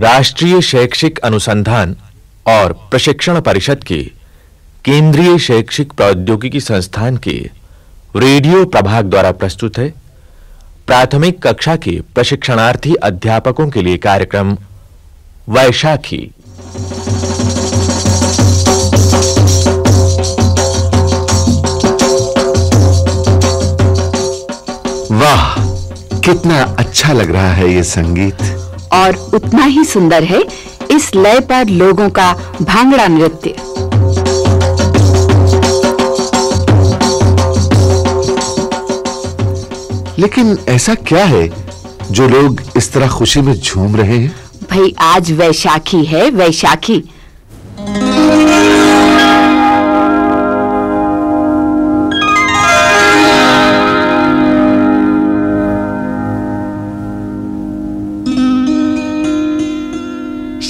राष्ट्रीय शैक्षिक अनुसंधान और प्रशिक्षण परिषद के केंद्रीय शैक्षिक प्रौद्योगिकी संस्थान के रेडियो प्रभाग द्वारा प्रस्तुत है। प्राथमिक कक्षा के प्रशिक्षणार्थी अध्यापकों के लिए कार्यक्रम वैशाखी। वाह, कितना अच्छा लग रहा है ये संगीत। और उतना ही सुंदर है इस लय पर लोगों का भांगड़ा नृत्य। लेकिन ऐसा क्या है जो लोग इस तरह खुशी में झूम रहे हैं? भाई आज वैशाखी है वैशाखी।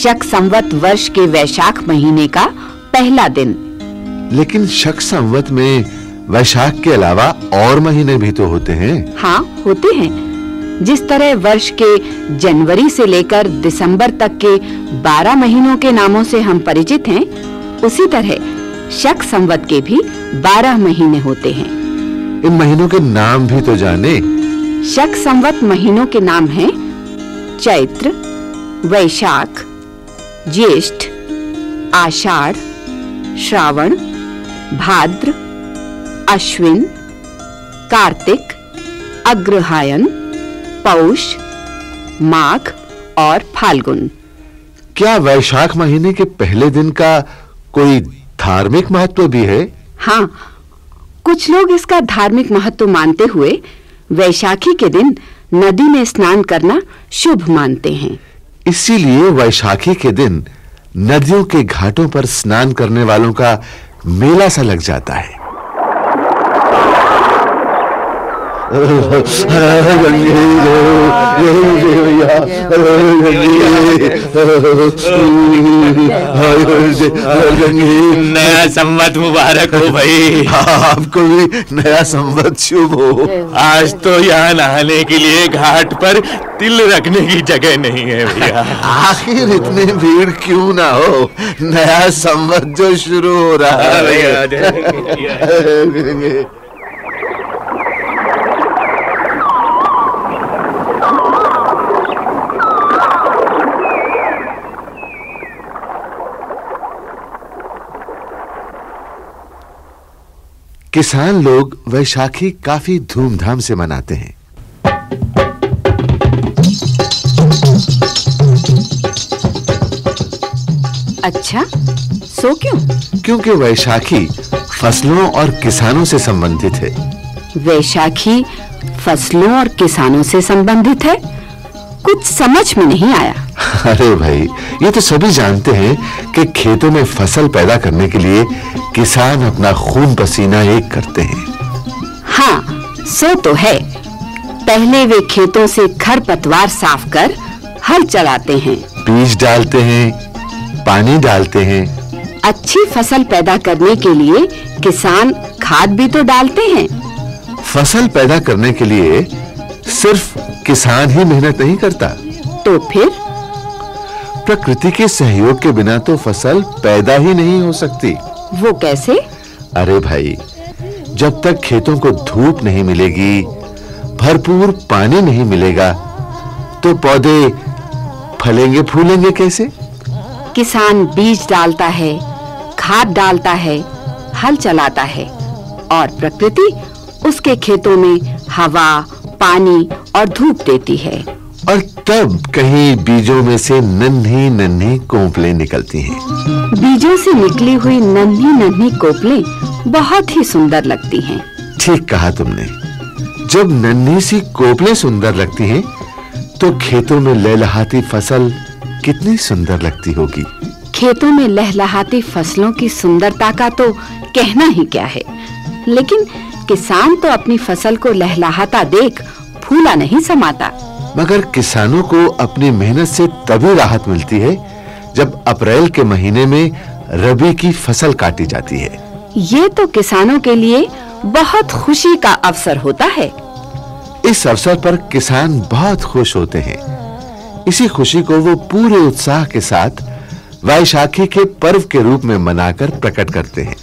शक संवत वर्ष के वैशाख महीने का पहला दिन। लेकिन शक संवत में वैशाख के अलावा और महीने भी तो होते हैं। हाँ होते हैं। जिस तरह वर्ष के जनवरी से लेकर दिसंबर तक के 12 महीनों के नामों से हम परिचित हैं उसी तरह शक संवत के भी 12 महीने होते हैं। इन महीनों के नाम भी तो जाने। शक संवत महीनों के नाम हैं चैत्र वैशाख ज्येष्ठ आषाढ़ श्रावण भाद्र अश्विन कार्तिक अग्रहायन पौष माघ और फाल्गुन। क्या वैशाख महीने के पहले दिन का कोई धार्मिक महत्व भी है? हाँ कुछ लोग इसका धार्मिक महत्व मानते हुए वैशाखी के दिन नदी में स्नान करना शुभ मानते हैं। इसीलिए वैशाखी के दिन नदियों के घाटों पर स्नान करने वालों का मेला सा लग जाता है। नया संवत मुबारक हो भाई। आपको भी नया संवत शुभ हो। आज तो यहाँ नहाने के लिए घाट पर तिल रखने की जगह नहीं है भैया। आखिर इतने भीड़ क्यों ना हो? नया संवत जो शुरू हो रहा है किसान लोग वैशाखी काफ़ी धूमधाम से मनाते हैं। अच्छा सो क्यों? क्योंकि वैशाखी फ़सलों और किसानों से संबंधित है। वैशाखी फ़सलों और किसानों से संबंधित है? कुछ समझ में नहीं आया। अरे भाई ये तो सभी जानते हैं कि खेतों में फ़सल पैदा करने के लिए किसान अपना खून पसीना एक करते हैं। हाँ सो तो है। पहले वे खेतों से खरपतवार साफ़ कर हल चलाते हैं। बीज डालते हैं पानी डालते हैं। अच्छी फ़सल पैदा करने के लिए किसान खाद भी तो डालते हैं। फ़सल पैदा करने के लिए सिर्फ़ किसान ही मेहनत नहीं करता। तो फिर? प्रकृति के सहयोग के बिना तो फ़सल पैदा ही नहीं हो सकती। वो कैसे? अरे भाई जब तक खेतों को धूप नहीं मिलेगी भरपूर पानी नहीं मिलेगा तो पौधे फलेंगे फूलेंगे कैसे? किसान बीज डालता है खाद डालता है हल चलाता है और प्रकृति उसके खेतों में हवा पानी और धूप देती है। और तब कहीं बीजों में से नन्ही नन्ही कोंपलें निकलती हैं। बीजों से निकली हुई नन्ही नन्ही कोपलें बहुत ही सुंदर लगती हैं। ठीक कहा तुमने। जब नन्ही सी कोपलें सुंदर लगती हैं तो खेतों में लहलहाती फ़सल कितनी सुंदर लगती होगी। खेतों में लहलहाती फ़सलों की सुंदरता का तो कहना ही क्या है? लेकिन किसान तो अपनी फ़सल को लहलहाता देख फूला नहीं समाता। मगर किसानों को अपनी मेहनत से तभी राहत मिलती है जब अप्रैल के महीने में रबी की फ़सल काटी जाती है। ये तो किसानों के लिए बहुत खुशी का अवसर होता है। इस अवसर पर किसान बहुत खुश होते हैं। इसी खुशी को वो पूरे उत्साह के साथ वैशाखी के पर्व के रूप में मनाकर प्रकट करते हैं।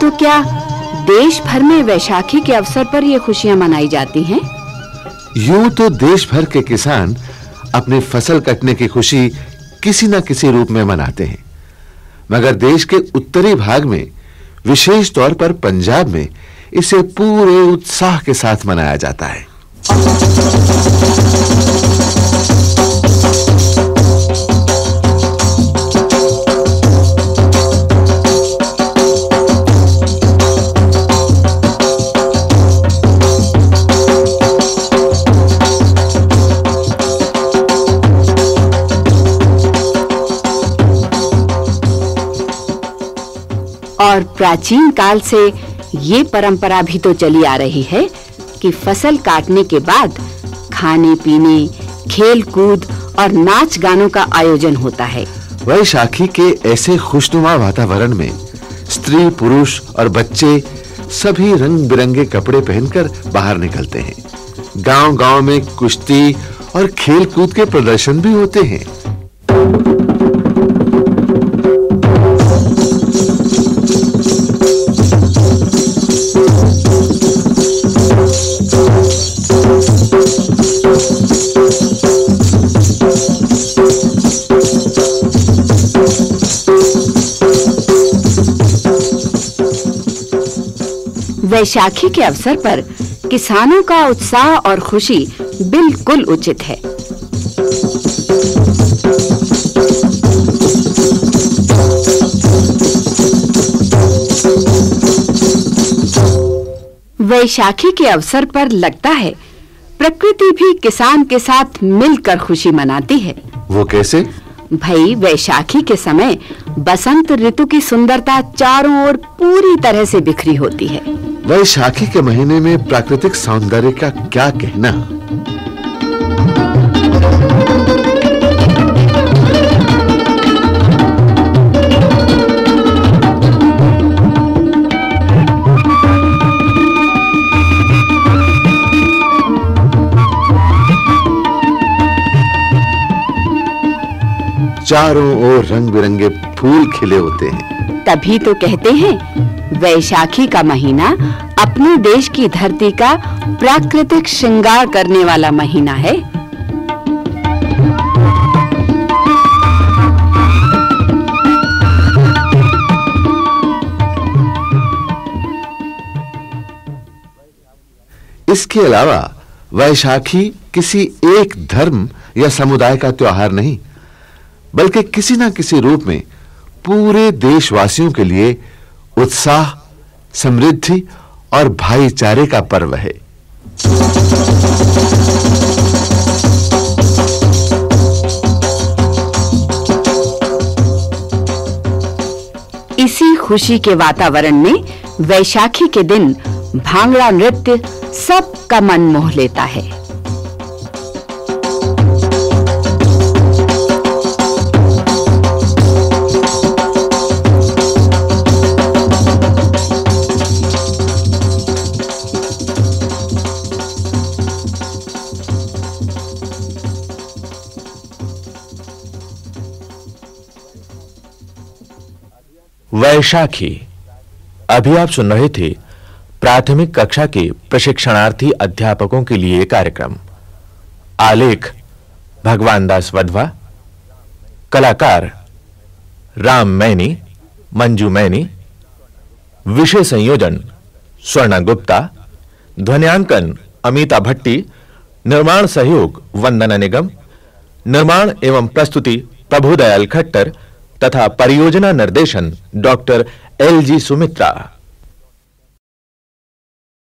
तो क्या देश भर में वैशाखी के अवसर पर ये खुशियाँ मनाई जाती हैं? यूँ तो देश भर के किसान अपनी फ़सल कटने की खुशी किसी न किसी रूप में मनाते हैं। मगर देश के उत्तरी भाग में, विशेष तौर पर पंजाब में, इसे पूरे उत्साह के साथ मनाया जाता है। और प्राचीन काल से ये परंपरा भी तो चली आ रही है कि फ़सल काटने के बाद खाने, पीने खेल कूद और नाच गानों का आयोजन होता है। वैशाखी के ऐसे खुशनुमा वातावरण में स्त्री, पुरुष और बच्चे सभी रंग बिरंगे कपड़े पहनकर बाहर निकलते हैं। गांव-गांव में कुश्ती और खेल कूद के प्रदर्शन भी होते हैं। वैशाखी के अवसर पर किसानों का उत्साह और खुशी बिल्कुल उचित है। वैशाखी के अवसर पर लगता है, प्रकृति भी किसान के साथ मिलकर खुशी मनाती है। वो कैसे? भाई, वैशाखी के समय बसंत ऋतु की सुंदरता चारों ओर पूरी तरह से बिखरी होती है। वैशाखी के महीने में प्राकृतिक सौंदर्य का क्या कहना? चारों ओर रंग बिरंगे फूल खिले होते हैं। तभी तो कहते हैं वैशाखी का महीना अपने देश की धरती का प्राकृतिक श्रृंगार करने वाला महीना है। इसके अलावा वैशाखी किसी एक धर्म या समुदाय का त्योहार नहीं। बल्कि किसी ना किसी रूप में पूरे देशवासियों के लिए उत्साह, समृद्धि और भाईचारे का पर्व है। इसी खुशी के वातावरण में वैशाखी के दिन भांगड़ा नृत्य सबका मन मोह लेता है। वैशाखी। अभी आप सुन रहे थे प्राथमिक कक्षा के प्रशिक्षणार्थी अध्यापकों के लिए कार्यक्रम। आलेख, भगवान दास वधवा, कलाकार, राम मैनी, मंजू मैनी, विषय संयोजन, स्वर्णा गुप्ता, ध्वनियांकन, अमिता भट्टी, निर्माण सहयोग, वंदना निगम, निर्माण एवं प्रस्तुति, प्रभुदयाल खट्टर तथा परियोजना निर्देशन डॉक्टर एल जी सुमित्रा।